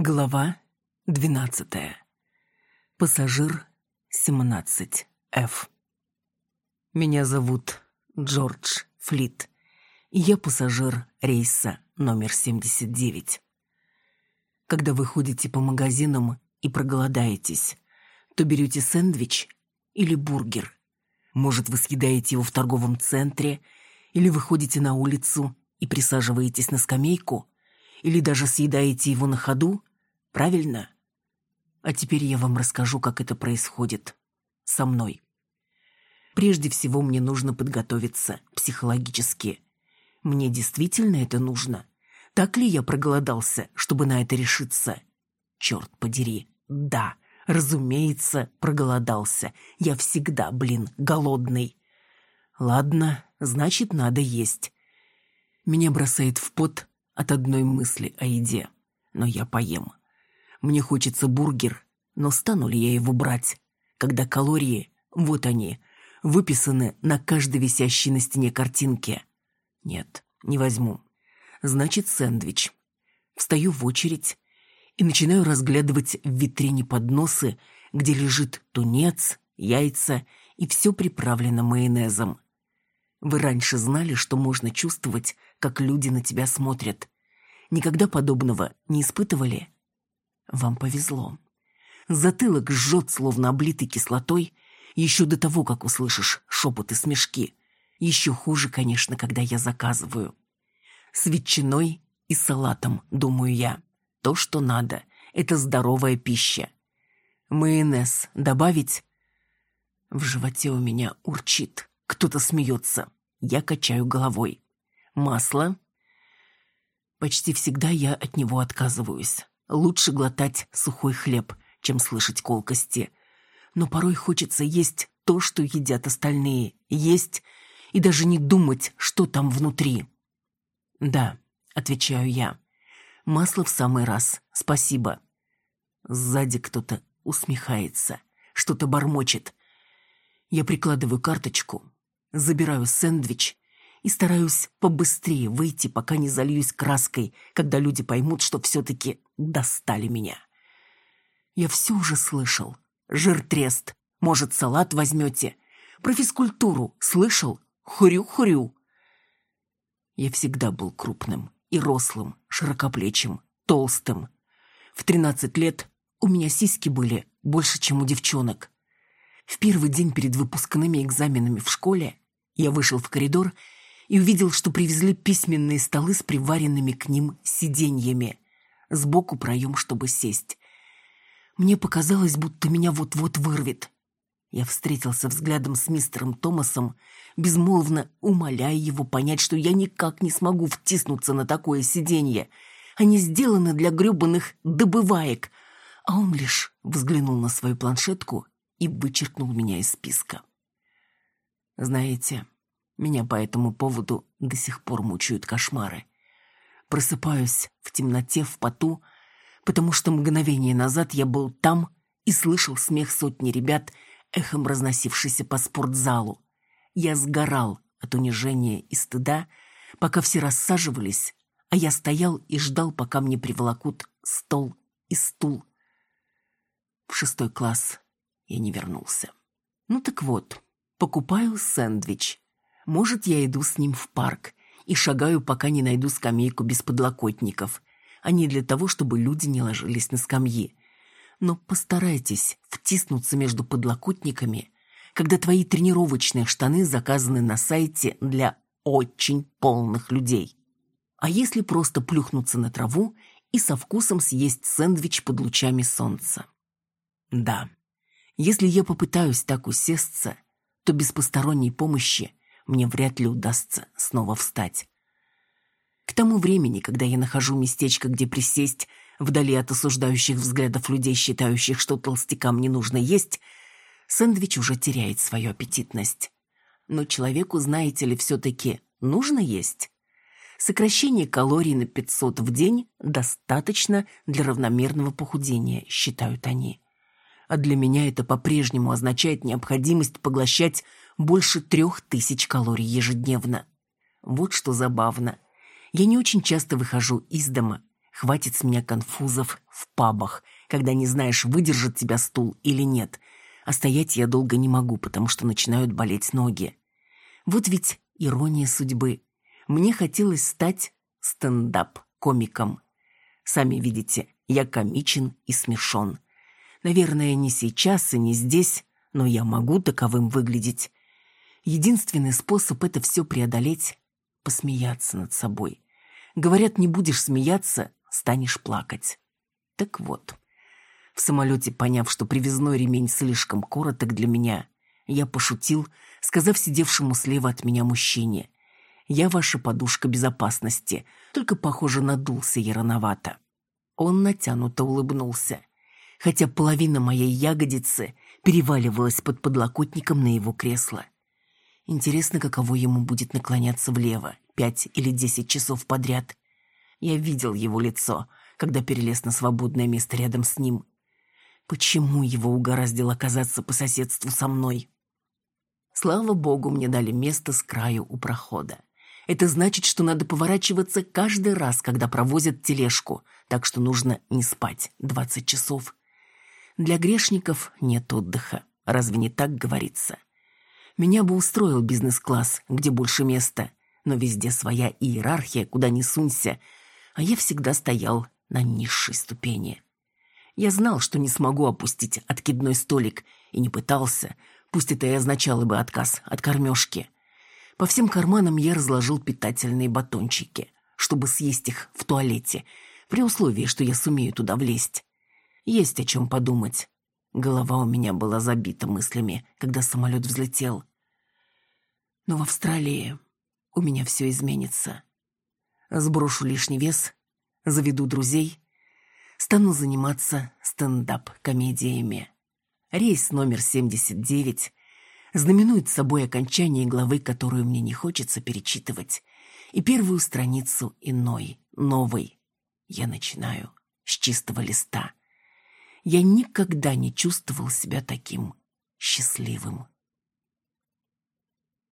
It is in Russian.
Глава 12. Пассажир 17F. Меня зовут Джордж Флит, я пассажир рейса номер 79. Когда вы ходите по магазинам и проголодаетесь, то берете сэндвич или бургер. Может, вы съедаете его в торговом центре, или выходите на улицу и присаживаетесь на скамейку, или даже съедаете его на ходу – Правильно? А теперь я вам расскажу, как это происходит. Со мной. Прежде всего мне нужно подготовиться психологически. Мне действительно это нужно? Так ли я проголодался, чтобы на это решиться? Черт подери, да, разумеется, проголодался. Я всегда, блин, голодный. Ладно, значит, надо есть. Меня бросает в пот от одной мысли о еде. Но я поем. Мне хочется бургер, но стану ли я его брать, когда калории, вот они, выписаны на каждой висящей на стене картинке? Нет, не возьму. Значит, сэндвич. Встаю в очередь и начинаю разглядывать в витрине подносы, где лежит тунец, яйца и все приправлено майонезом. Вы раньше знали, что можно чувствовать, как люди на тебя смотрят. Никогда подобного не испытывали? Вам повезло. Затылок жжет, словно облитый кислотой, еще до того, как услышишь шепот и смешки. Еще хуже, конечно, когда я заказываю. С ветчиной и салатом, думаю я. То, что надо. Это здоровая пища. Майонез добавить? В животе у меня урчит. Кто-то смеется. Я качаю головой. Масло? Почти всегда я от него отказываюсь. Лучше глотать сухой хлеб, чем слышать колкости. Но порой хочется есть то, что едят остальные. Есть и даже не думать, что там внутри. «Да», — отвечаю я. «Масло в самый раз. Спасибо». Сзади кто-то усмехается, что-то бормочет. Я прикладываю карточку, забираю сэндвич и стараюсь побыстрее выйти, пока не зальюсь краской, когда люди поймут, что все-таки достали меня. Я все уже слышал. Жир-трест. Может, салат возьмете? Про физкультуру слышал? Хурю-хурю. Я всегда был крупным и рослым, широкоплечим, толстым. В тринадцать лет у меня сиськи были больше, чем у девчонок. В первый день перед выпускными экзаменами в школе я вышел в коридор и увидел, что привезли письменные столы с приваренными к ним сиденьями. Сбоку проем, чтобы сесть. Мне показалось, будто меня вот-вот вырвет. Я встретился взглядом с мистером Томасом, безмолвно умоляя его понять, что я никак не смогу втиснуться на такое сиденье. Они сделаны для грёбаных добываек. А он лишь взглянул на свою планшетку и вычеркнул меня из списка. Знаете, меня по этому поводу до сих пор мучают кошмары. Просыпаюсь в темноте, в поту, потому что мгновение назад я был там и слышал смех сотни ребят, эхом разносившийся по спортзалу. Я сгорал от унижения и стыда, пока все рассаживались, а я стоял и ждал, пока мне приволокут стол и стул. В шестой класс я не вернулся. Ну так вот, покупаю сэндвич. Может, я иду с ним в парк и шагаю, пока не найду скамейку без подлокотников, а не для того, чтобы люди не ложились на скамьи. Но постарайтесь втиснуться между подлокотниками, когда твои тренировочные штаны заказаны на сайте для очень полных людей. А если просто плюхнуться на траву и со вкусом съесть сэндвич под лучами солнца? Да, если я попытаюсь так усесться, то без посторонней помощи мне вряд ли удастся снова встать. К тому времени, когда я нахожу местечко, где присесть, вдали от осуждающих взглядов людей, считающих, что толстякам не нужно есть, сэндвич уже теряет свою аппетитность. Но человеку, знаете ли, все-таки нужно есть. Сокращение калорий на 500 в день достаточно для равномерного похудения, считают они. А для меня это по-прежнему означает необходимость поглощать больше трех тысяч калорий ежедневно. Вот что забавно. Я не очень часто выхожу из дома, Хватит с меня конфузов в пабах, когда не знаешь, выдержит тебя стул или нет. А стоять я долго не могу, потому что начинают болеть ноги. Вот ведь ирония судьбы. Мне хотелось стать стендап-комиком. Сами видите, я комичен и смешон. Наверное, не сейчас и не здесь, но я могу таковым выглядеть. Единственный способ это все преодолеть — посмеяться над собой. Говорят, не будешь смеяться, станешь плакать. Так вот, в самолете, поняв, что привязной ремень слишком короток для меня, я пошутил, сказав сидевшему слева от меня мужчине. «Я ваша подушка безопасности, только, похоже, надулся я рановато». Он натянуто улыбнулся, хотя половина моей ягодицы переваливалась под подлокотником на его кресло. Интересно, каково ему будет наклоняться влево пять или десять часов подряд. Я видел его лицо, когда перелез на свободное место рядом с ним. Почему его угораздило оказаться по соседству со мной? Слава богу, мне дали место с краю у прохода. Это значит, что надо поворачиваться каждый раз, когда провозят тележку, так что нужно не спать двадцать часов. Для грешников нет отдыха. Разве не так говорится? Меня бы устроил бизнес-класс, где больше места, но везде своя иерархия, куда ни сунься, а я всегда стоял на низшей ступени. Я знал, что не смогу опустить откидной столик, и не пытался, пусть это и означало бы отказ от кормежки. По всем карманам я разложил питательные батончики, чтобы съесть их в туалете, при условии, что я сумею туда влезть. Есть о чем подумать. Голова у меня была забита мыслями, когда самолет взлетел. Но в Австралии у меня все изменится. Сброшу лишний вес, заведу друзей, стану заниматься стендап-комедиями. Рейс номер 79 знаменует собой окончание главы, которую мне не хочется перечитывать, и первую страницу иной, новой. Я начинаю с чистого листа. Я никогда не чувствовал себя таким счастливым.